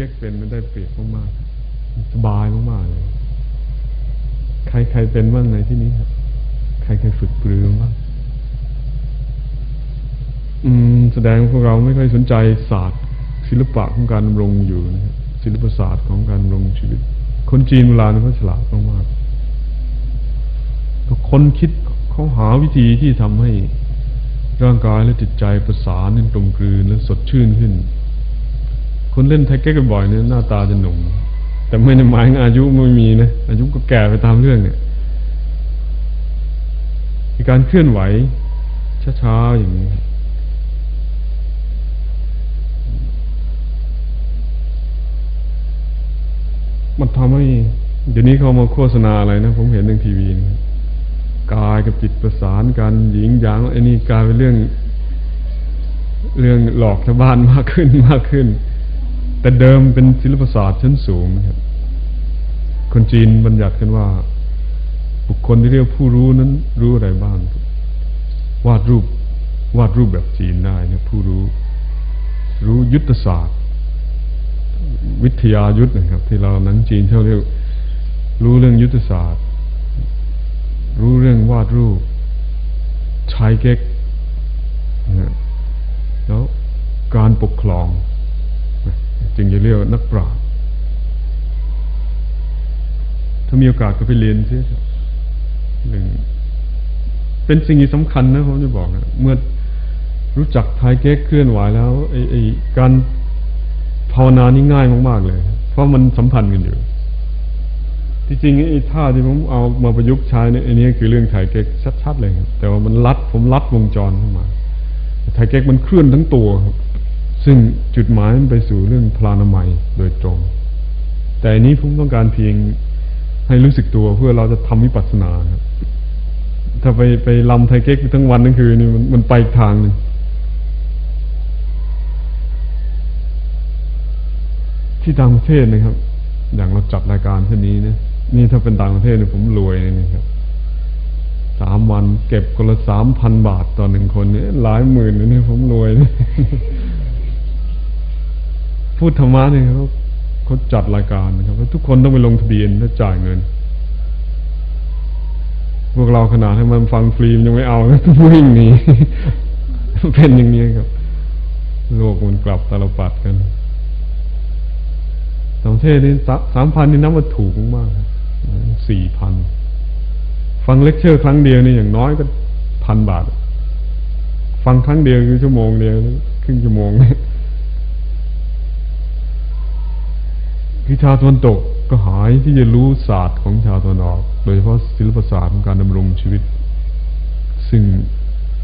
ก๊กเป็นมันได้เปรียบมากๆสบายมากๆเลย ใครใครเป็นบ้างในที่นี้ครับใครเคยฝึกปรือบ้างอืม แสดงพวกเราไม่ค่อยสนใจศาสตร์ ศิลปะของการดำรงอยู่นะครับศิลปศาสตร์ของการดำรงชีวิต คนจีนโบราณเขาฉลาดมากๆคนคิดเขาหาวิธีที่ทำให้ร่างกายและจิตใจประสานนั้นตรงกลืนและสดชื่นขึ้น คนเล่นไทเก๊กบ่อยเนี่ยหน้าตาจะหนุ่ม แต่ไม่ได้หมายอายุไม่มีนะอายุก็แก่ไปตามเรื่องเนี่ยการเคลื่อนไหวช้าๆอย่างนี้มันทำให้เดี๋ยวนี้เขามาโฆษณาอะไรนะ ผมเห็นในทีวีนะกายกับจิตประสานกันหญิงหยางไอ้นี่กลายเป็นเรื่อง เรื่องหลอกชาวบ้านมากขึ้นมากขึ้น แต่เดิมเป็นศิลปศาสตร์ชั้นสูงนะครับคนจีนบัญญัติกันว่า บุคคลที่เรียกผู้รู้นั้น รู้อะไรบ้าง วาดรูปวาดรูปแบบจีนได้เนี่ยผู้รู้ รู้ยุทธศาสตร์ วิทยายุทธนะครับ ที่เราหนังจีนเขาเรียก รู้เรื่องยุทธศาสตร์ รู้เรื่องวาดรูปชายเก๊กนะแล้วการปกครอง จึงจะเรียกนักปราชญ์ถ้ามีโอกาสก็ไปเรียนซิหนึ่งเป็นสิ่งที่สำคัญนะผมจะบอกนะเมื่อรู้จักไทยเก๊กเคลื่อนไหวแล้วไอ้ไอ้การภาวนานี่ง่ายมากๆเลย เพราะมันสัมพันธ์กันอยู่ที่จริงไอ้ท่าที่ผมเอามาประยุกต์ใช้เนี่ยอันนี้คือเรื่องไทยเก๊กชัดๆเลยครับแต่ว่ามันลัดผมลัดวงจรเข้ามาไทยเก๊กมันเคลื่อนทั้งตัวครับ ซึ่งจุดหมายมันไปสู่เรื่องพลานามัยโดยตรง แต่อันนี้ผมต้องการเพียงให้รู้สึกตัวเพื่อเราจะทำวิปัสสนาครับถ้าไปไปลำไทเก๊กทั้งวันทั้งคืนนี่มันมันไปทางหนึ่งที่ต่างประเทศนะครับ อย่างเราจัดรายการเช่นนี้นะนี่ถ้าเป็นต่างประเทศเนี่ยผมรวยนี่ครับสามวันเก็บคนละสามพันบาทต่อหนึ่งคนเนี่ยหลายหมื่นนี่ผมรวยนะ พูดธรรมะเนี่ยเขาเขาจัดรายการนะครับทุกคนต้องไปลงทะเบียนและจ่ายเงิน พวกเราขนาดให้มันฟังฟรียังไม่เอาวิ่งหนีเป็นอย่างนี้ครับ โลกมันกลับตลปัดกันต่างประเทศนี่สามพันนี่นับว่าถูกมากสี่พันฟังเลคเชอร์ครั้งเดียวนี่อย่างน้อยก็พันบาท ฟังครั้งเดียวคือชั่วโมงเดียวครึ่งชั่วโมง คือชาวตะวันตกก็หายที่จะรู้ศาสตร์ของชาวตะวันออก โดยเฉพาะศิลปศาสตร์ของการดำรงชีวิต ซึ่ง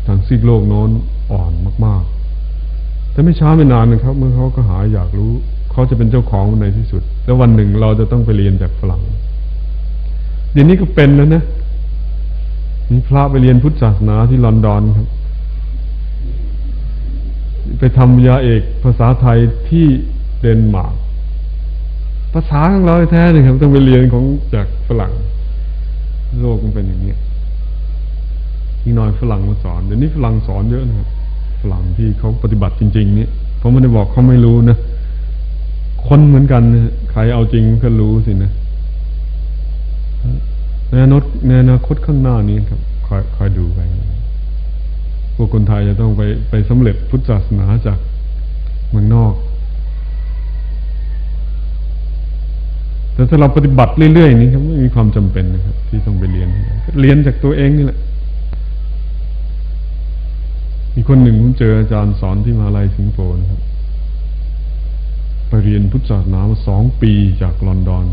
ทางซีกโลกโน้นอ่อนมาก ๆ แต่ไม่ช้าไม่นานนะครับ เมื่อเขาก็หายอยากรู้ เขาจะเป็นเจ้าของในที่สุด แล้ววันหนึ่งเราจะต้องไปเรียนจากฝรั่งเดี๋ยวนี้ก็เป็นแล้วนะมีพระไปเรียนพุทธศาสนาที่ลอนดอนครับ ไปทำยาเอกภาษาไทยที่เดนมาร์ก ภาษาของเราแท้เลยครับ ต้องไปเรียนของจากฝรั่ง โลกมันเป็นอย่างนี้อีกหน่อยฝรั่งมาสอนเดี๋ยวนี้ฝรั่งสอนเยอะนะครับฝรั่งที่เขาปฏิบัติจริงๆนี่ผมไม่ได้บอกเขาไม่รู้นะคนเหมือนกันใครเอาจริงก็รู้สินะในอนาคตในอนาคตข้างหน้านี้ครับคอยคอยดูไปพวกคนไทยจะต้องไปไปสำเร็จพุทธศาสนาจากเมืองนอก แต่ถ้าเราปฏิบัติเรื่อยๆนี้ครับไม่มีความจำเป็นนะครับ ที่ต้องไปเรียน เรียนจากตัวเองนี่แหละ มีคนหนึ่งผมเจออาจารย์สอนที่มาลัยสิงคโปร์นะครับ ไปเรียนพุทธศาสนามาสองปีจากลอนดอน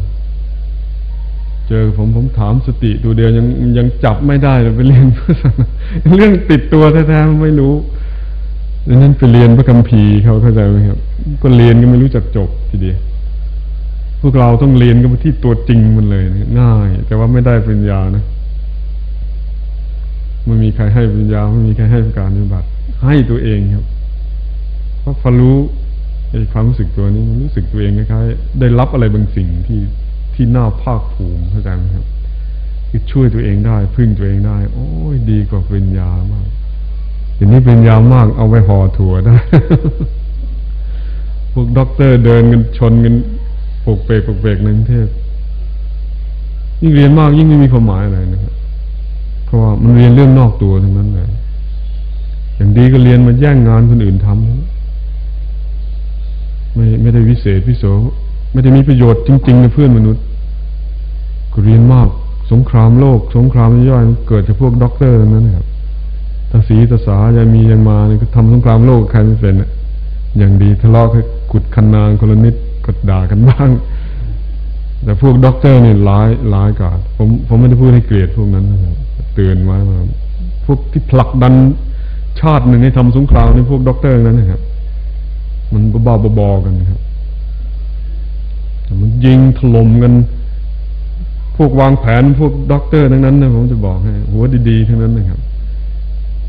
เจอผมผมถามสติดูเดียวยังยังจับไม่ได้เลยไปเรียนพุทธศาสนาเรื่องติดตัวแท้ๆไม่รู้ดังนั้นไปเรียนพระคัมภีร์เขาเข้าใจไหมครับ ก็เรียนก็ไม่รู้จักจบทีเดียว พวกเราต้องเรียนกันที่ตัวจริงมันเลยง่าย แต่ว่าไม่ได้ปริญญานะไม่มีใครให้ปริญญาไม่มีใครให้การปฏิบัติ ให้ตัวเองครับเพราะพอรู้ไอ้ความรู้สึกตัวนี้มันรู้สึกตัวเองคล้ายๆได้รับอะไรบางสิ่งที่ที่น่าภาคภูมิเข้าใจไหมครับคือช่วยตัวเองได้ พึ่งตัวเองได้ โอ้ยดีกว่าปริญญามากทีนี้ปริญญามากเอาไปห่อถั่วได้ พวกด็อกเตอร์เดินกันชนกัน โป๊กเป๊กโป๊กเป๊กในกรุงเทพยิ่งเรียนมากยิ่งไม่มีความหมายอะไรนะครับเพราะว่ามันเรียนเรื่องนอกตัวทั้งนั้นเลยอย่างดีก็เรียนมาแย่งงานคนอื่นทำไมไม่ได้วิเศษวิโสไม่ได้มีประโยชน์จริงๆในเพื่อนมนุษย์ก็เรียนมากสงครามโลก สงครามย่อยเกิดจากพวกด็อกเตอร์ทั้งนั้นนะครับตาสีตาสายายมียายมาเนี่ยก็ทำสงครามโลกใครไม่เป็นอะอย่างดีทะเลาะกันขุดคันนาคนละนิด ก็ด่ากันบ้าง แต่พวกด็อกเตอร์นี่ร้ายร้ายกาจผมผมไม่ได้พูดให้เกลียดพวกนั้นนะครับเตือนไว้ว่าพวกที่ผลักดันชาติหนึ่งให้ทำสงครามในพวกด็อกเตอร์นั้นนะครับ มันบ้าบอๆกันนะครับแต่มันยิงถล่มกัน พวกวางแผนพวกด็อกเตอร์ทั้งนั้นนะผมจะบอกให้หัวดีๆทั้งนั้นนะครับ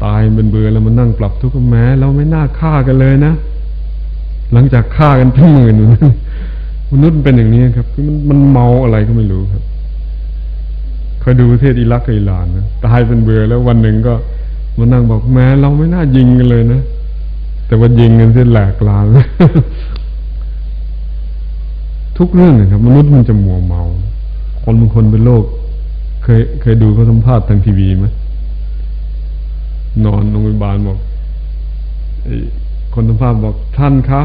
ตายเป็นเบื่อแล้วมันนั่งปรับทุกข์แม้เราไม่น่าฆ่ากันเลยนะ หลังจากฆ่ากันเป็นหมื่น มนุษย์เป็นอย่างนี้ครับ คือมันมันเมาอะไรก็ไม่รู้ครับเคยดูประเทศอิรักกับอิหร่านนะตายเป็นเบื่อแล้ววันหนึ่งก็มานั่งบอกแม้เราไม่น่ายิงกันเลยนะแต่ว่ายิงกันเส้นแหลกลานทุกเรื่องนะครับ มนุษย์มันจะมัวเมา คนบางคนเป็นโรคเคยเคยดูเขาสัมภาษณ์ทางทีวีไหมนอนโรงพยาบาลบอกคนสัมภาษณ์บอกท่านคะ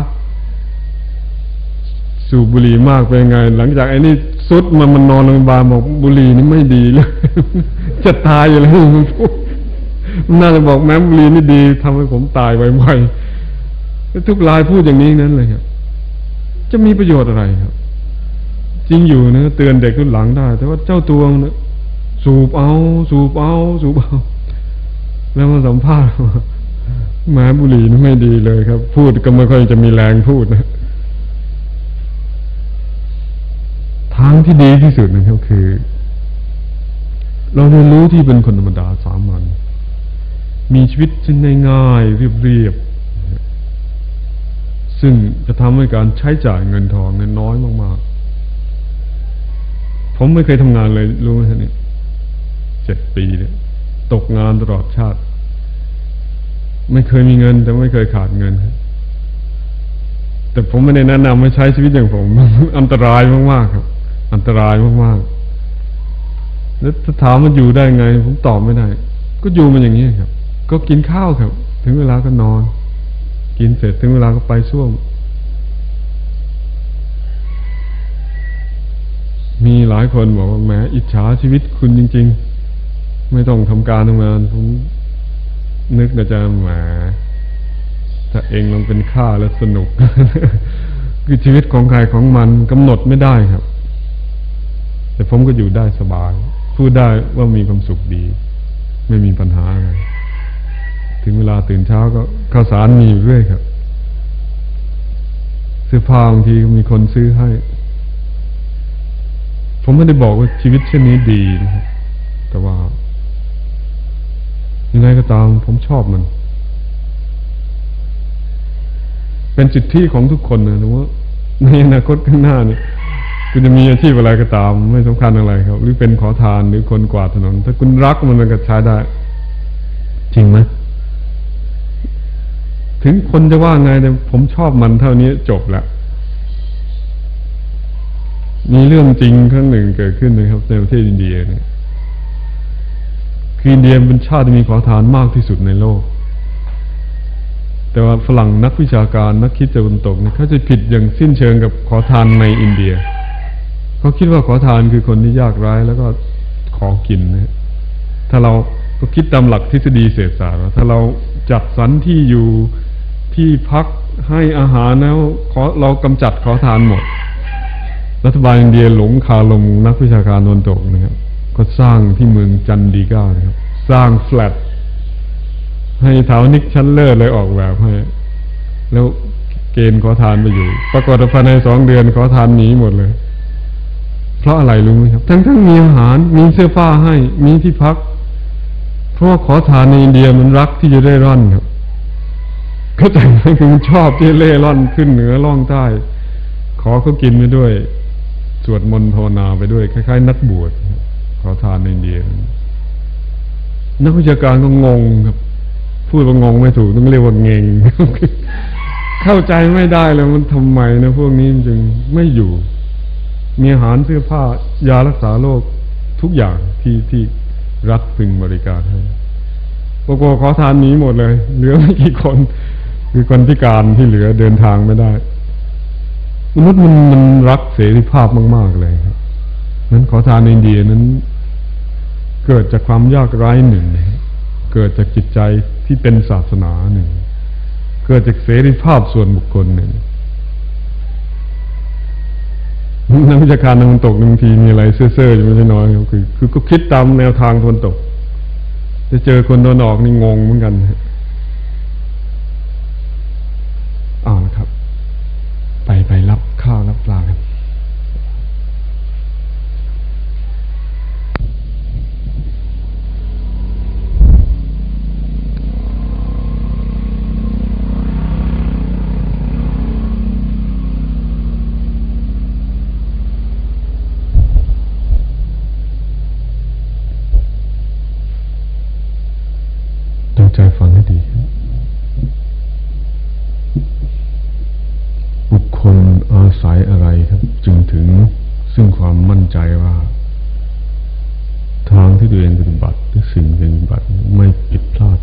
สูบบุหรี่มากเป็นไง หลังจากไอ้นี่สุดมันมันนอนโรงพยาบาลบอกบุหรี่นี่ไม่ดีเลยจะตายอยู่แล้วมันพูดมันน่าจะบอกแม้บุหรี่นี่ดีทำให้ผมตายไวๆทุกรายพูดอย่างนี้นั้นเลยครับ จะมีประโยชน์อะไรครับ จริงอยู่นะเตือนเด็กรุ่นหลังได้ แต่ว่าเจ้าตัวนะสูบเอา สูบเอา สูบเอา แล้วมาสัมภาษณ์แม้บุหรี่นี่ไม่ดีเลยครับ พูดก็ไม่ค่อยจะมีแรงพูดนะ ทางที่ดีที่สุดนะครับคือ เราเรียนรู้ที่เป็นคนธรรมดาสามัญมีชีวิตที่ง่ายๆเรียบๆซึ่งจะทำให้การใช้จ่ายเงินทองนนน้อยมากๆ ผมไม่เคยทำงานเลยรู้ไหมเนี่เจ็ดปีเนี่ยตกงานตลอดชาติ ไม่เคยมีเงิน แต่ไม่เคยขาดเงิน แต่ผมไม่ได้แนะนำให้ใช้ชีวิตอย่างผม อันตรายมากๆครับ อันตรายมากๆแล้วถ้าถามมันอยู่ได้ไง ผมตอบไม่ได้ ก็อยู่มันอย่างนี้ครับ ก็กินข้าวครับ ถึงเวลาก็นอน กินเสร็จถึงเวลาก็ไปส้วมมีหลายคนบอกว่าแหมอิจฉาชีวิตคุณจริง ๆ ไม่ต้องทำการทำงานผมนึกนะจ๊ะแหมถ้าเองลองเป็นข้าแล้วสนุก คือชีวิตของใครของมันกำหนดไม่ได้ครับ แต่ผมก็อยู่ได้สบาย พูดได้ว่ามีความสุขดี ไม่มีปัญหาอะไรถึงเวลาตื่นเช้าก็ข้าวสารมีอยู่เรื่อยครับเสื้อผ้าบางทีมีคนซื้อให้ ผมไม่ได้บอกว่าชีวิตเช่นนี้ดีนะครับแต่ว่ายังไงก็ตามผมชอบมัน เป็นสิทธิของทุกคนนะว่าในอนาคตข้างหน้าเนี่ย คุณจะมีอาชีพอะไรก็ตาม ไม่สำคัญอะไรครับ หรือเป็นขอทานหรือคนกวาดถนน ถ้าคุณรักมันมันก็ใช้ได้ จริงไหมถึงคนจะว่าไงแต่ผมชอบมันเท่านี้จบแล้วมีเรื่องจริงครั้งหนึ่งเกิดขึ้นนะครับ ในประเทศอินเดียเนี่ยคืออินเดียเป็นชาติที่มีขอทานมากที่สุดในโลก แต่ว่าฝรั่งนักวิชาการนักคิดจะบนตกเนี่ยเขาจะผิดอย่างสิ้นเชิงกับขอทานในอินเดีย เขาคิดว่าขอทานคือคนที่ยากไร้แล้วก็ขอกินนะถ้าเราก็คิดตามหลักทฤษฎีเศรษฐศาสตร์ว่าถ้าเราจัดสรรที่อยู่ที่พักให้อาหารแล้วขอเรากำจัดขอทานหมด รัฐบาลอินเดียหลงคาลงนักวิชาการนนตกนะครับ ก็สร้างที่เมืองจันดีก้านะครับ สร้างแฟลตให้เท้านิกชั้นเลิศเลยออกแบบให้ แล้วเกณฑ์ขอทานไปอยู่ ปรากฏภายในสองเดือนขอทานหนีหมดเลย เพราะอะไรรู้ไหมครับ ทั้งทั้งมีอาหารมีเสื้อผ้าให้ มีที่พัก เพราะขอทานในอินเดียมันรักที่จะได้ร่อนครับก็แต่งคือมันชอบที่เล่ร่อนขึ้นเหนือล่องใต้ ขอเขากินไปด้วย สวดมนต์ภาวนาไปด้วย คล้าย ๆ นักบวชขอทานในอินเดีย นักวิชาการก็งงครับ พูดว่างงไม่ถูกต้องเรียกว่าเงงเข้าใจไม่ได้เลยมันทำไมนะพวกนี้จึงไม่อยู่ มีอาหารเสื้อผ้ายารักษาโรคทุกอย่างที่ที่รัฐพึงบริการให้ปกขอทานหนีหมดเลย เหลือไม่กี่คน คือคนพิการที่เหลือเดินทางไม่ได้มนุษย์มันมันรักเสรีภาพมาก ๆ เลยครับนั้นขอทานในอินเดียนั้น เกิดจากความยากไร้หนึ่ง เกิดจากจิตใจที่เป็นศาสนาหนึ่ง เกิดจากเสรีภาพส่วนบุคคลหนึ่ง นักวิชาการตะวันตกบางทีมีอะไรเซ่อๆอยู่ไม่ใช่น้อยครับคือ คือก็คิดตามแนวทางตะวันตก จะเจอคนตะวันออกนี่งงเหมือนกันฮะเอาละครับ ไปไปรับข้าวรับปลากัน ตั้งใจฟังให้ดี บุคคลอาศัยอะไรครับ จึงถึงซึ่งความมั่นใจว่า ทางที่ตัวเองปฏิบัติหรือสิ่งที่ปฏิบัติไม่ผิดพลาด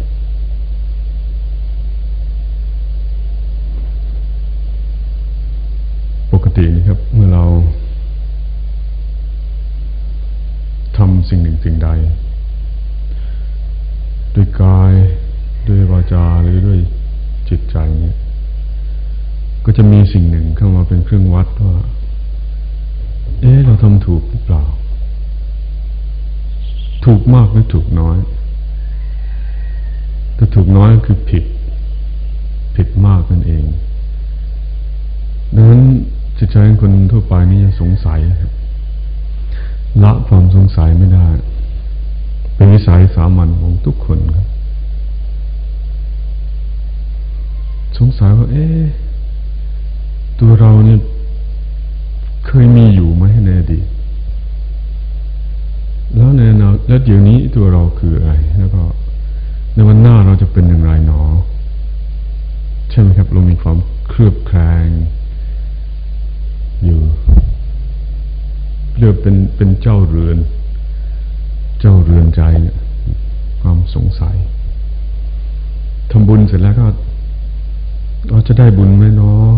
ปกตินะครับ เมื่อเราทำสิ่งหนึ่งสิ่งใด ด้วยกายด้วยวา จาหรือด้วยจิตใจเนี่ยก็จะมีสิ่งหนึ่งเข้ามาเป็นเครื่องวัดว่า เอ๊ะเราทำถูกหรือเปล่า ถูกมากหรือถูกน้อย ถ้าถูกน้อยก็คือผิด ผิดมากนั่นเอง ดังนั้นจิตใจของคนทั่วไปนี่ยังสงสัยละความสงสัยไม่ได้ เป็นวิสัยสามัญของทุกคนครับ สงสัยว่าเอ๊ะตัวเราเนี่ยเคยมีอยู่ไหมในอดีตแล้วในนาแล้วเดี๋ยวนี้ตัวเราคืออะไร แล้วก็ ในวันหน้าเราจะเป็นอย่างไรหนอ ใช่ไหมครับ เรามีความเครือบแคลงอยู่เรียกเป็นเป็นเจ้าเรือน เจ้าเรือนใจเนี่ย ความสงสัยทำบุญเสร็จแล้วก็ จะได้บุญไหมเนาะ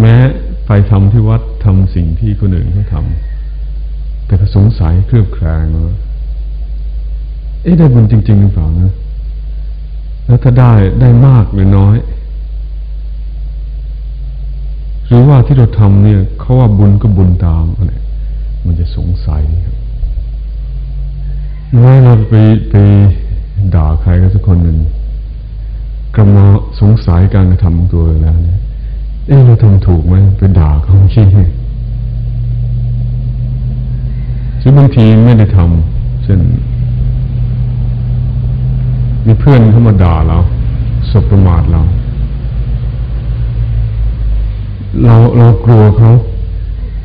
แม้ไปทำที่วัดทำสิ่งที่คนอื่นเขาทำแต่ก็สงสัยเครือบแคลงว่าเอ๊ะได้บุญจริง ๆ หรือเปล่านะแล้วถ้าได้ได้มากหรือน้อย หรือว่าที่เราทำเนี่ยเขาว่าบุญก็บุญตามอะไรมันจะสงสัยครับน้เราไปไปด่าใครก็สักคนหนึ่ง กำลังสงสัยการกระทำของตัวเองแล้วเนี่ยเอ๊ะเราทำถูกไหมไปด่าเขาขี้ซึ่งบางทีไม่ได้ทำเช่นมีเพื่อนเข้ามาด่าเราสบประมาทเรา เราเรากลัวเขา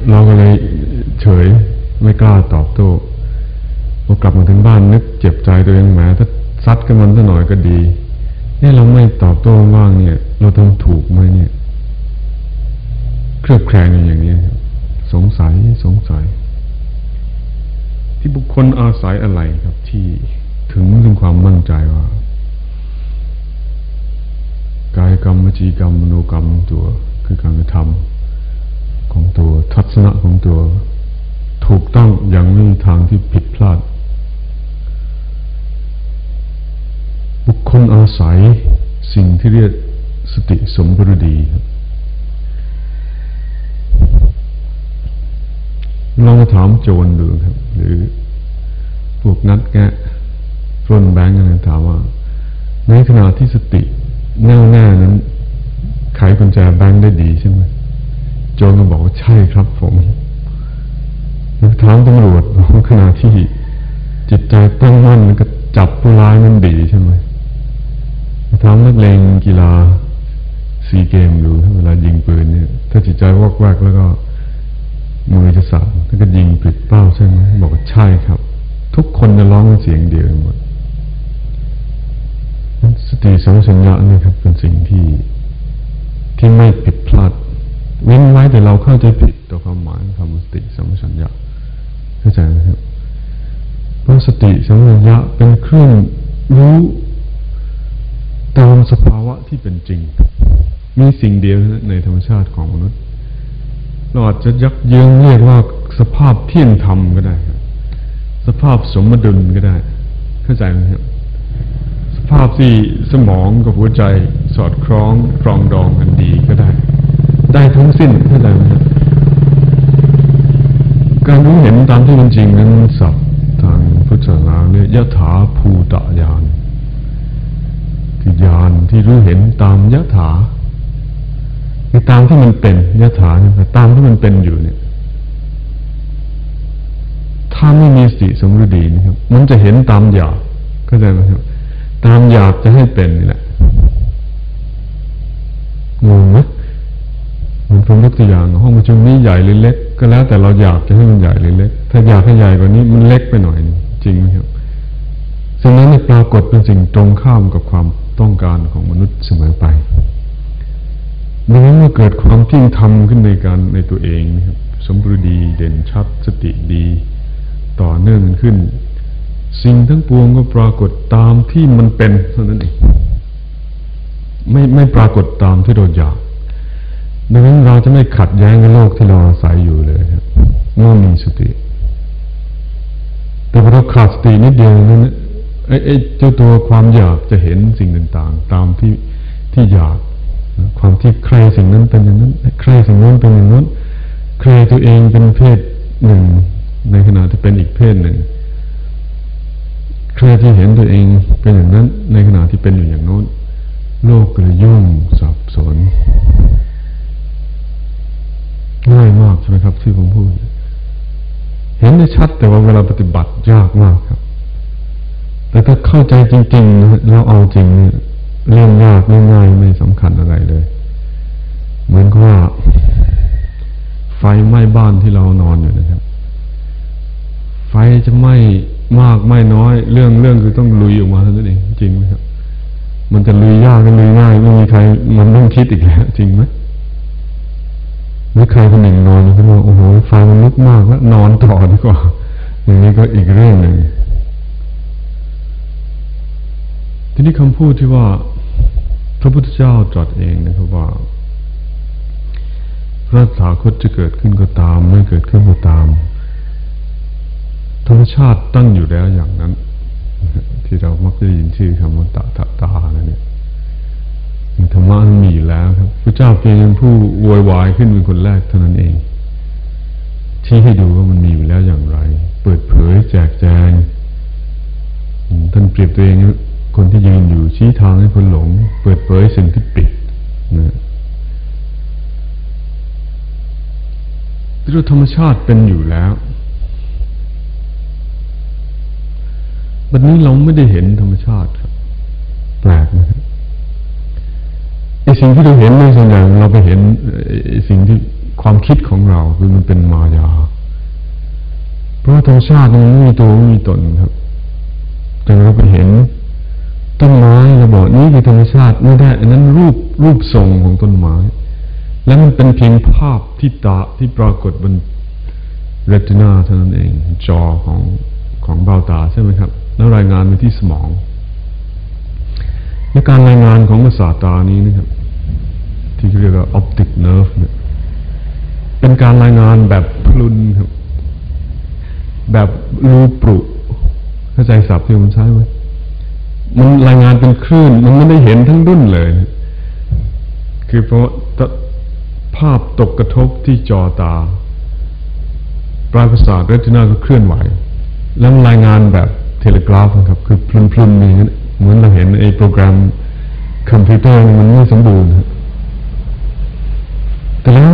เราก็เลยเฉยไม่กล้าตอบโต้พอกลับมาถึงบ้านนึกเจ็บใจตัวเองแหมถ้าซัดกันมันสักหน่อยก็ดี เนี่เราไม่ตอบโต้บ้างเนี่ย เราทำถูกไหมเนี่ย เครือบแคลงอย่างนี้สงสัยสงสัย ที่บุคคลอาศัยอะไรครับ ที่ถึงถึงความมั่นใจว่ากายกรรมวจีกรรมมโนกรรมตัวคือการกระทำของตัวทัศนะของตัว ถูกต้องอย่างไม่มีทางที่ผิดพลาด บุคคลอาศัยสิ่งที่เรียกสติสมบูรดี ลองถามโจรดูครับ หรือพวกนัดแกะปล้นแบงก์อะไรถามว่า ในขณะที่สติแน่วแน่นั้นไขกุญแจแบงก์ได้ดีใช่ไหมโจรก็บอกว่าใช่ครับผมหรือถามตำรวจขณะที่จิตใจตั้งมั่นแล้วก็จับผู้ร้ายนั้นดีใช่ไหม ถามนักเลงกีฬาซีเกมดูเวลายิงปืนเนี่ย ถ้าจิตใจวอกแวกแล้วก็มือจะสั่นแล้วก็ยิงผิดเป้าใช่ไหมบอกว่าใช่ครับ ทุกคนจะร้องเป็นเสียงเดียวกันหมดสติสัมปชัญญะนี่ครับ เป็นสิ่งที่ที่ไม่ผิดพลาดเว้นไว้แต่เราเข้าใจผิดต่อความหมายคำสติสัมปชัญญะเข้าใจไหมครับเพราะสติสัมปชัญญะเป็นเครื่องรู้ ตามสภาวะที่เป็นจริง มีสิ่งเดียวในธรรมชาติของมนุษย์เราอาจจะยักเยื้องเรียกว่าสภาพเที่ยงธรรมก็ได้ สภาพสมดุลก็ได้ เข้าใจไหมครับสภาพที่สมองกับหัวใจสอดคล้องครองดองกันดีก็ได้ ได้ทั้งสิ้นเข้าใจไหมครับการรู้เห็นตามที่เป็นจริงนั้นสับทางพุทธศาสนาเรียกยถาภูตญาณคือ ญาณที่รู้เห็นตามยถาคือตามที่มันเป็นยถาเนี่ยตามที่มันเป็นอยู่เนี่ย ถ้าไม่มีสติสมฤดีนะครับ มันจะเห็นตามอยากเข้าใจไหมครับ ตามอยากจะให้เป็นนี่แหละงงไหมเหมือนผมยกตัวอย่างห้องประชุมนี้ใหญ่หรือเล็ก ก็แล้วแต่เราอยากจะให้มันใหญ่หรือเล็ก ถ้าอยากให้ใหญ่กว่านี้มันเล็กไปหน่อยจริงไหมครับสิ่งนั้นปรากฏเป็นสิ่งตรงข้ามกับความ ต้องการของมนุษย์เสมอไปดังนั้นเมื่อเกิดความเที่ยงธรรมขึ้นในการในตัวเองนะครับสมบูรณ์ดีเด่นชัดสติดี ต่อเนื่องขึ้น สิ่งทั้งปวงก็ปรากฏตามที่มันเป็นเท่านั้นเองไม่ไม่ปรากฏตามที่เราอยากดังนั้นเราจะไม่ขัดแย้งกับโลกที่เราอาศัยอยู่เลยครับเมื่อมีสติ แต่พอเราขาดสตินิดเดียวนั้น ไอ้เจ้าตัวความอยากจะเห็นสิ่งต่างๆ ตามที่ที่อยาก ความที่ใครสิ่งนั้นเป็นอย่างนั้นใครสิ่งนั้นเป็นอย่างนั้นใครตัวเองเป็นเพศหนึ่ง ในขณะที่เป็นอีกเพศหนึ่งใครที่เห็นตัวเองเป็นอย่างนั้น ในขณะที่เป็นอยู่อย่างโน้น โลกก็เลยยุ่งสับสนง่ายมากใช่ไหมครับ ที่ผมพูด เห็นได้ชัดแต่ว่าเวลาปฏิบัติยากมากครับ แต่ถ้าเข้าใจจริงๆแล้วเอาจริงเนี่ยเรื่องยากเรื่ง่ายไม่สำคัญอะไรเลย เหมือนกับว่าไฟไหม้บ้านที่เรานอนอยู่นะครับ ไฟจะไหม้มากไม่น้อย เรื่องเรื่องคือต้องลุยออกมาเท่านั้นเองจริงไหมครับ มันจะลุยยากหรือลุยง่ายไม่มีใคร มันต้องคิดอีกแล้วจริงไหมหรือใครคนหนึ่งนอนขึ้นมาโอ้โหไฟมันลุกมากแล้วนอนต่อดีกว่าอย่างนี้ก็อีกเรื่องหนึ่ง ทีนี้คำพูดที่ว่าพระพุทธเจ้าตรัสเองนะครับว่า พระสาคตจะเกิดขึ้นก็ตาม ไม่เกิดขึ้นก็ตาม ธรรมชาติตั้งอยู่แล้วอย่างนั้น ที่เรามักจะยินชื่อคำว่าตาตาตาเนี่ยธรรมะมันมีอยู่แล้วครับพระเจ้าเพียงผู้วอยวายขึ้นเป็นคนแรกเท่านั้นเอง ที่ให้ดูว่ามันมีอยู่แล้วอย่างไร เปิดเผยแจกแจงท่านเปรียบตัวเอง คนที่ยืนอยู่ชี้ทางให้คนหลง เปิดเผยสิ่งที่ปิดนะที่ธรรมชาติเป็นอยู่แล้ววันนี้เราไม่ได้เห็นธรรมชาติครับ แปลกนะครับไอ้สิ่งที่เราเห็นในส่วนใหญ่เราไปเห็นไอสิ่งที่ความคิดของเราคือมันเป็นมายา เพราะธรรมชาติมันไม่มีตัวไม่มีตนครับ แต่เราไปเห็น ต้นไม้เราบอกนี่คือธรรมชาติไม่ได้ อันนั้นรูปรูปทรงของต้นไม้ แล้วมันเป็นเพียงภาพที่ตาที่ปรากฏบนเรตินาเท่านั้นเอง จอของของเบ้าตาใช่ไหมครับ แล้วรายงานไปที่สมองในการรายงานของประสาทตานี้นะครับ ที่เรียกว่า optic nerve เนี่ยเป็นการรายงานแบบพลุนครับ แบบรูปรุเข้าใจศัพท์ที่ผมใช้ไหม มันรายงานเป็นคลื่น มันไม่ได้เห็นทั้งรุ่นเลย คือเพราะภาพตกกระทบที่จอตา ปลายประสาทเรตินาก็เคลื่อนไหว แล้วรายงานแบบเทเลกราฟครับ คือพลุนๆอย่างนี้เหมือนเราเห็นไอ้โปรแกรมคอมพิวเตอร์มันไม่สมบูรณ์ แต่แล้ว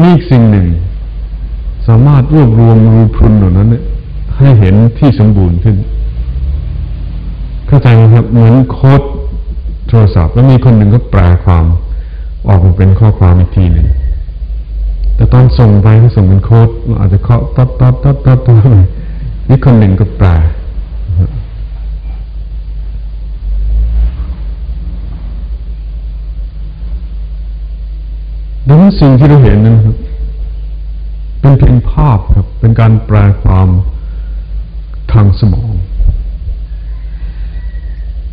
มีอีกสิ่งหนึ่ง สามารถรวบรวมรูพรุนเหล่านั้นให้เห็นที่สมบูรณ์ขึ้น เข้าใจไหมครับ เหมือนโค้ดโทรศัพท์ แล้วมีคนหนึ่งก็แปลความออกมาเป็นข้อความอีกทีหนึ่งแต่ตอนส่งไปก็ส่งเป็นโค้ดมันอาจจะเคาะตัดตัดตัดตัดตัดนี่คนหนึ่งก็แปลดังนั้นสิ่งที่เราเห็นนะครัเป็นเพียงภาพครับ เป็นการแปลความทางสมอง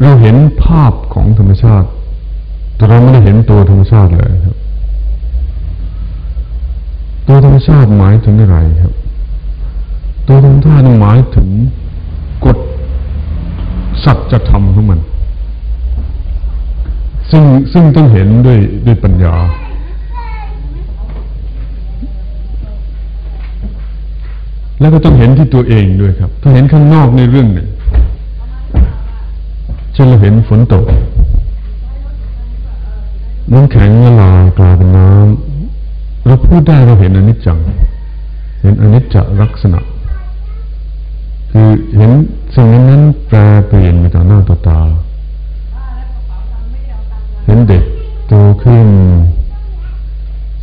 เราเห็นภาพของธรรมชาติ แต่เราไม่ได้เห็นตัวธรรมชาติเลยครับ ตัวธรรมชาติหมายถึงอะไรครับ ตัวธรรมชาติหมายถึงกฎสัจธรรมของมัน ซึ่งซึ่งต้องเห็นด้วยด้วยปัญญา แล้วก็ต้องเห็นที่ตัวเองด้วยครับ ถ้าเห็นข้างนอกในเรื่องหนึ่ง เช่นเราเห็นฝนตกน้ำแข็งละลายกลายเป็นน้ำเราพูดได้เราเห็นอนิจจัง เห็นอนิจจลักษณะ คือเห็นสิ่งนั้นนั้นแปรเปลี่ยนไปต่อหน้าต่อตา เห็นเด็กโตขึ้น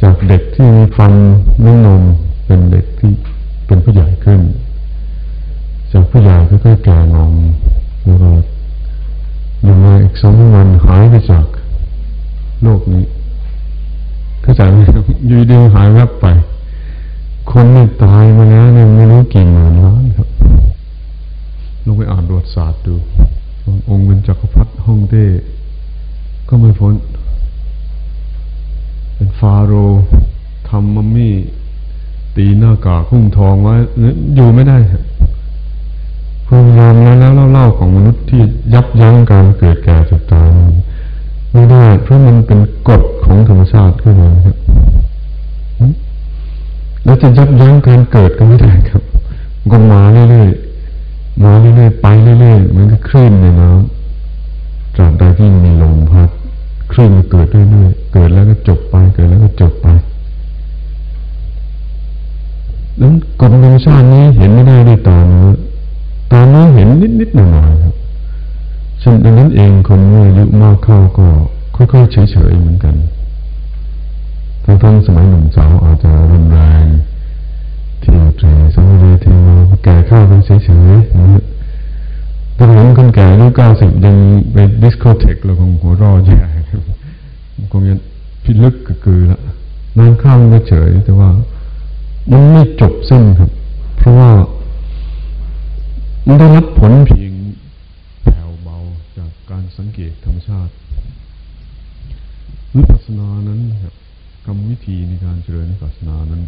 จากเด็กที่มีฟันนุ่มนมเป็นเด็กที่เป็นผู้ใหญ่ขึ้น จากผู้ใหญ่ก็ค่อยแก่งอมแล้วก็ อยู่มาอีกสองวันหายไปจากโลกนี้เข้าใจไหมครับอยู่ดีหายแวบไป คนนี่ตายมาแล้วเนี่ยไม่รู้กี่หมื่นล้านครับลงไปอ่านประวัติศาสตร์ดูองค์เป็นจักรพรรดิฮ่องเต้ก็ไม่พ้น เป็นฟาโรห์ทำมัมมี่ ตีหน้ากากหุ้มทองไว้อยู่ไม่ได้ครับ พยายามแล้วแล้วเล่าของมนุษย์ที่ยับยั้งการเกิดแก่เจ็บตายไม่ได้เพราะมันเป็นกฎของธรรมชาติขึ้นมาครับแล้วจะยับยั้งการเกิดก็ไม่ได้ครับก็มาเรื่อยๆมาเรื่อยๆไปเรื่อยๆเหมือนกับคลื่นในน้ำตราบใดที่มีลมพัดคลื่นเกิดเรื่อยๆเกิดแล้วก็จบไป เกิดแล้วก็จบไปนั้นกฎธรรมชาตินี้เห็นไม่ได้ด้วยตาเนื้อ ตาเนื้เห็นนิดๆหน่อยๆครับเช่นดังนั้นเองคนเมื่ออายุมากเข้าก็ค่อยๆเฉยๆเหมือนกันทั้งทั้งสมัยหนุ่มสาวอาจจะรุนแรงเที่ยวเตะสังเวยเทวาแก่เข้าวกันเฉยๆนะฮะถ้าเห็นคนแก่อายุเก้าสิบยังไปดิสโกเทคเราคงหัวรอแย่คงจะพิลึกกระกือละนั่งข้างก็เฉย แต่ว่า มันไม่จบสิ้นครับ เพราะว่า ได้รับผลเพียงแผ่วเบาจากการสังเกตธรรมชาติวิปัสสนานั้นครับกรรมวิธีในการเจริญวิปัสสนานั้น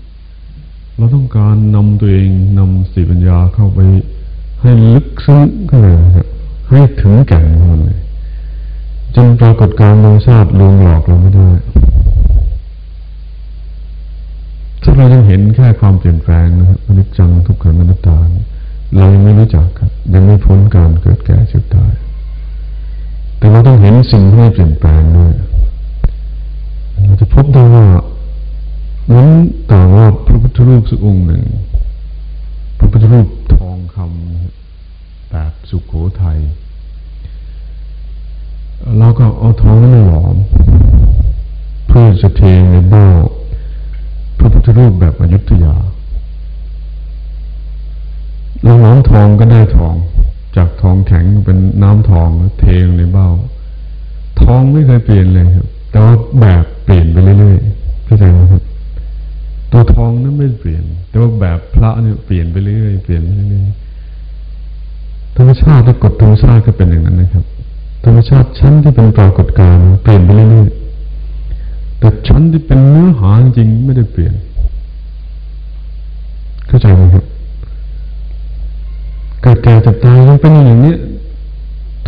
เราต้องการนำตัวเองนำสติปัญญาเข้าไป ให้ลึกซึ้งก็เลยครับให้ถึงแก่นของมันเลยจนปรากฏการธรรมชาติลวงหลอกเราไม่ได้ถ้าเรายังเห็นแค่ความเปลี่ยนแปลงนะครับอนิจจังทุกขังอนัตตาเเรายังไม่รู้จักครับ ยังไม่พ้นการเกิดแก่เจ็บตาย แต่เราต้องเห็นสิ่งที่เปลี่ยนแปลงด้วยเราจะพบได้ว่านั้นต่างว่าพระพุทธรูปสักองค์หนึ่ง พระพุทธรูปทองคำแบบสุขโขทัยเราก็เอาทองนั้นมาหลอม เพื่อจะเทในเบ้าพระพุทธรูปแบบอยุธยา เราหลอมทองก็ได้ทอง จากทองแข็งเป็นน้ำทองเทลงในเบ้า ทองไม่เคยเปลี่ยนเลยครับ แต่ว่าแบบเปลี่ยนไปเรื่อยๆเข้าใจไหมครับ ตัวทองนั้นไม่เปลี่ยน แต่ว่าแบบพระเนี่ยเปลี่ยนไปเรื่อยๆเปลี่ยนไปเรื่อยๆธรรมชาติและกฎธรรมชาติก็เป็นอย่างนั้นนะครับธรรมชาติชั้นที่เป็นปรากฏการณ์เปลี่ยนไปเรื่อยๆแต่ชั้นที่เป็นเนื้อหาจริงไม่ได้เปลี่ยน เข้าใจไหมครับ เกิดแก่จะตายยังเป็นอย่างนี้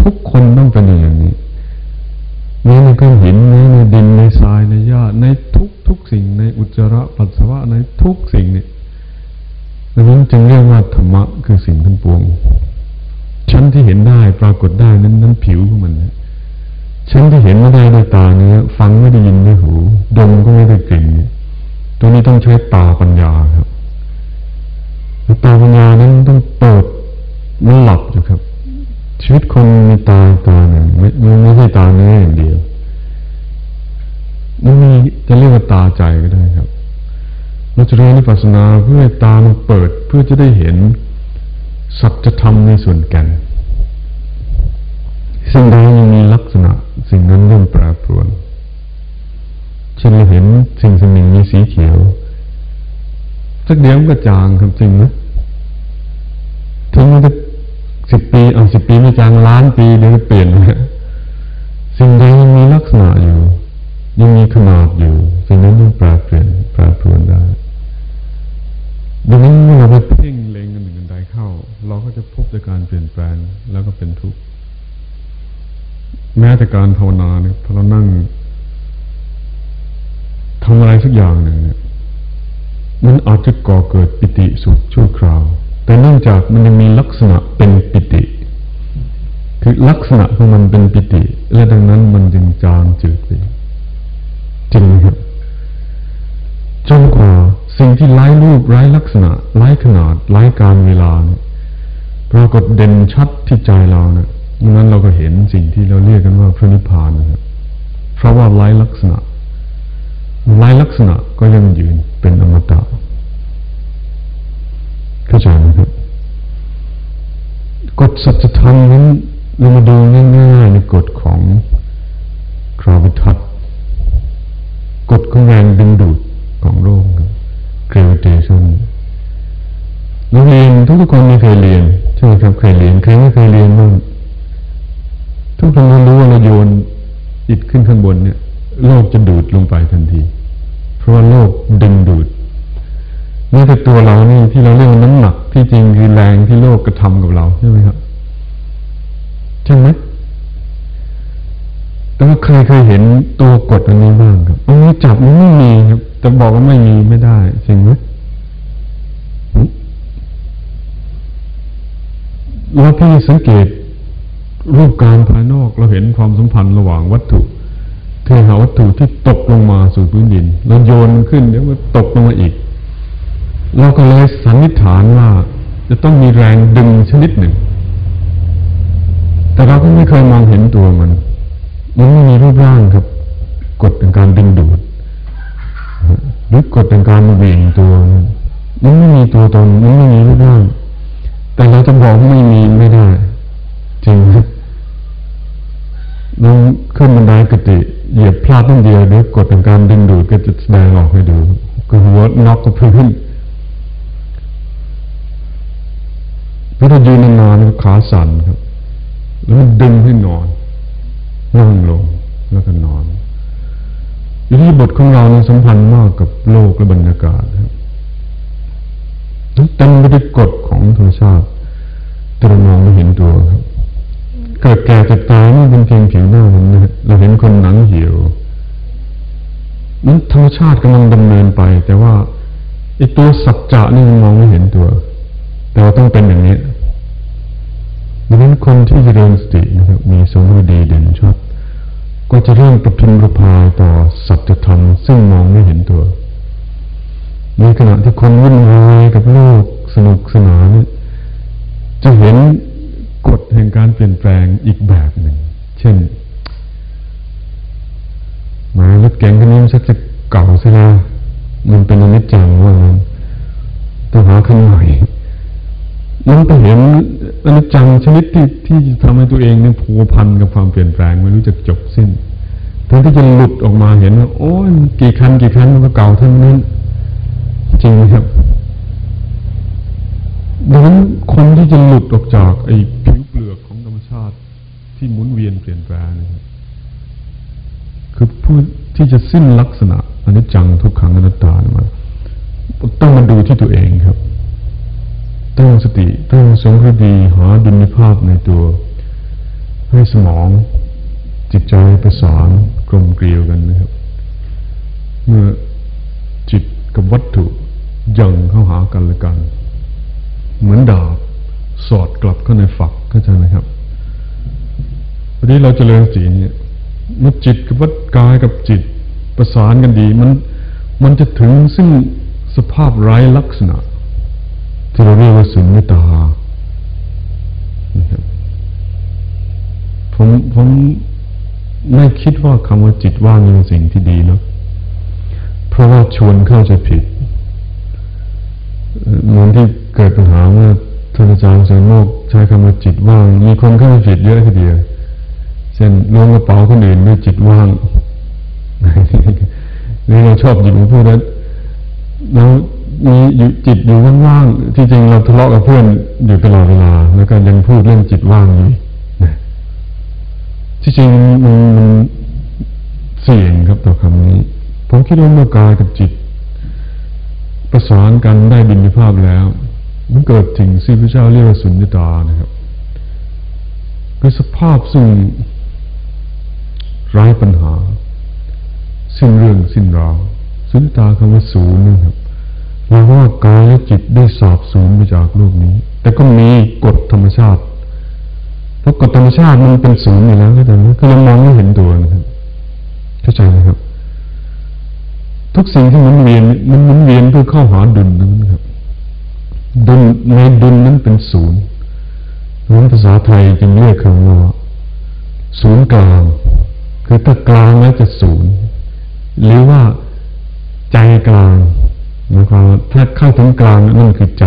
ทุกคนต้องเป็นอย่างนี้แม้ในก้อนหินแม้ในดินในทรายในหญ้าในทุกทุกสิ่งในอุจจาระปัสสาวะในทุกสิ่งเนี่ยดังนั้นจึงเรียกว่าธรรมะคือสิ่งทั้งปวง ชั้นที่เห็นได้ปรากฏได้นั้นนั้นผิวของมันนะชั้นที่เห็นไม่ได้ด้วยตาเนื้อฟังไม่ได้ยินด้วยหูดมก็ไม่ได้กลิ่นตัวนี้ต้องใช้ตาปัญญาครับตาปัญญานั้นต้องเปิด มันหลับอยู่ครับ ชีวิตคนมีตาตาหนึ่งไม่ไม่ใช่ตาเนื้ออย่างเดียวมันมีจะเรียกว่าตาใจก็ได้ครับเราจะเรียนวิปัสสนาเพื่อตามันเปิดเพื่อจะได้เห็นสัจธรรมในส่วนแกันสิ่งใดยังมีลักษณะ สิ่งนั้นย่อมแปรปรวน เช่นเราเห็นสิ่งสิ่งหนึ่งมีสีเขียวสักเดียวมันก็จางครับจริงไหมถึงสัก สิบปีเอาสิบปีไม่จางล้านปีเดี๋ยวจะเปลี่ยนเลยสิ่งใดยังมีลักษณะอยู่ ยังมีขนาดอยู่ สิ่งนั้นต้องแปรเปลี่ยนแปรปรวนได้ดังนั้นเมื่อเราไปเพ่งเล็งกันหนึ่งกันใดเข้า เราก็จะพบแต่การเปลี่ยนแปลงแล้วก็เป็นทุกข์แม้แต่การภาวนาเนี่ยพอเรานั่งทำอะไรสักอย่างหนึ่งเนี่ยมันอาจจะก่อเกิดปิติสุขชั่วคราว แต่เนื่องจากมันยังมีลักษณะเป็นปิติ คือลักษณะของมันเป็นปิติ และดังนั้นมันจึงจางจืดไปจริงครับจนกว่าสิ่งที่ไร้รูปไร้ลักษณะไร้ขนาดไร้การเวลาเนี่ยปรากฏเด่นชัดที่ใจเราเนะนั้นเราก็เห็นสิ่งที่เราเรียกกันว่าพระนิพพานนะครับเพราะว่าไร้ลักษณะไร้ลักษณะก็ยังยืนเป็นอมตะ เข้าใจไหมครับกฎสัจธรรมนั้นเรามาดูง่ายๆในกฎของคราวิทัศกฎของแรงดึงดูดของโลกครับ gravitation เราเรียนทุกคนไม่เคยเรียนใช่ไหมครับเคยเรียนใครไม่เคยเรียนบ้างทุกคนรู้ว่าเราโยนอิฐขึ้นข้างบนเนี่ย โลกจะดูดลงไปทันที เพราะว่าโลกดึงดูด แม้แต่ตัวเรานี่ที่เราเรียกว่าน้ำหนักที่จริงคือแรงที่โลกกระทำกับเราใช่ไหมครับใช่ไหมแต่ว่าใครเคยเห็นตัวกดอันนี้บ้างครับอันนี้จับมันไม่มีครับจะบอกว่าไม่มีไม่ได้จริงไหมเราพี่สังเกตรูปการภายนอกเราเห็นความสัมพันธ์ระหว่างวัตถุเทหาวัตถุที่ตกลงมาสู่พื้นดินเราโยนขึ้นเดี๋ยวมันตกลงมาอีก เราก็เลยสันนิษฐานว่า จะต้องมีแรงดึงชนิดหนึ่ง แต่เราก็ไม่เคยมองเห็นตัวมัน มันไม่มีรูปร่างครับ กฎเป็นการดึงดูดหรือกฎเป็นการเบี่ยงตัว มันไม่มีตัวตน มันไม่มีรูปร่าง แต่เราจะบอกไม่มีไม่ได้ จริงครับลงขึ้นบันไดกติเหยียบพลาดนิดเดียวเดี๋ยวกดเป็นการดึงดูดก็จะแสดงออกให้ดู คือหัวนอกกับพื้น ถ้ายืนนานๆขาสั่นครับ แล้วมันดึงให้นอนนั่งลงแล้วก็นอนอยู่ที่บทของเราเนี่ยสัมพันธ์มากกับโลกและบรรยากาศครับเต็มไปด้วยกฎของธรรมชาติแต่เรามองไม่เห็นตัวครับ เกิดแก่เจ็บตายนี่เป็นเพียงผิวหน้ามันนะเราเห็นคนหนังเหี่ยวนั้นธรรมชาติกำลังดำเนินไป แต่ว่าไอ้ตัวสัจจะนี่มองไม่เห็นตัว แต่ว่าต้องเป็นอย่างนี้ดังนั้นคนที่จะเรียนสตินะครับ มีสมมติดีเด่นชัดก็จะเริ่มประพิมประพาต่อสัจธรรมซึ่งมองไม่เห็นตัว ในขณะที่คนวุ่นวายกับโลกสนุกสนานจะเห็นกฎแห่งการเปลี่ยนแปลงอีกแบบหนึ่ง เช่นมารถเก๋งคันนี้มันชักจะเก่าซะแล้วมันเป็นอนิจจังว่างั้นต้องหาคันใหม่ มันไปเห็นอนิจจังชนิดที่ที่ทำให้ตัวเองเนี่ยผูกพันกับความเปลี่ยนแปลงไม่รู้จักจบสิ้นแทนที่จะหลุดออกมาเห็นว่าโอ้ยกี่คันกี่คันมันก็เก่าทั้งนั้น จริงไหมครับดังนั้นคนที่จะหลุดออกจากไอ้ผิวเปลือกของธรรมชาติที่หมุนเวียนเปลี่ยนแปลงนะครับคือผู้ที่จะสิ้นลักษณะอนิจจังทุกขังอนัตตามาต้องมาดูที่ตัวเองครับ ตั้งสติตั้งสงคดีหาดุลยภาพในตัว ให้สมองจิตใจประสานกลมเกลียวกันนะครับ เมื่อจิตกับวัตถุยังเข้าหากันและกัน เหมือนดาบสอดกลับเข้าในฝักเข้าใจไหมครับวันนี้เราจเจริญสีเนี่ยเมื่อจิตกับวัตกายกับจิตประสานกันดี มันมันจะถึงซึ่งสภาพไร้ลักษณะ ที่เราเรียกว่าสุญญตานะครับผมผมไม่คิดว่าคำว่าจิตว่างเป็นสิ่งที่ดีนะเพราะว่าชวนเข้าใจผิดเหมือนที่เกิดปัญหาเมื่อท่านอาจารย์สนโมกใช้คำว่าจิตว่าง มีคนเข้าใจผิดเยอะทีเดียวเช่นล้วงกระเป๋าคนอื่นด้วยจิตว่างหรือเราชอบหยิบมาพูดนั้นเรา มีอยู่จิตอยู่ว่างๆที่จริงเราทะเลาะกับเพื่อนอยู่ตลอดเวลา แล้วก็ยังพูดเรื่องจิตว่างอยู่นะที่จริงมันมันเสี่ยงครับต่อคำนี้ ผมคิดว่าเมื่อกายกับจิต ประสานกันได้บินภาพแล้ว มันเกิดถึงสิ่งพระเจ้าเรียกว่าสุญญตานะครับคือสภาพซึ่งไร้ปัญหา สิ้นเรื่องสิ้นราวสุญญตาคำว่าศูนย์นะครับ เราว่ากายและจิตได้สาบสูญไปจากโลกนี้ แต่ก็มีกฎธรรมชาติเพราะกฎธรรมชาติมันเป็นศูนย์อยู่แล้วก็แต่ก็เรามองไม่เห็นตัวนะครับเข้าใจไหมครับ ทุกสิ่งที่มันเวียนมันมันเวียนเพื่อเข้าหาดุลนะครับดุลในดุลนั้นเป็นศูนย์นั้นภาษาไทยจึงเรียกคำว่าศูนย์กลางคือถ้ากลางแล้วจะศูนย์หรือว่าใจกลาง หมายความว่าถ้าเข้าถึงกลางนั่นคือใจ